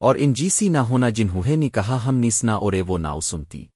اور ان جیسی نہ ہونا جنہوں نے کہا ہم نیسنا اورے وہ ناؤ سنتی۔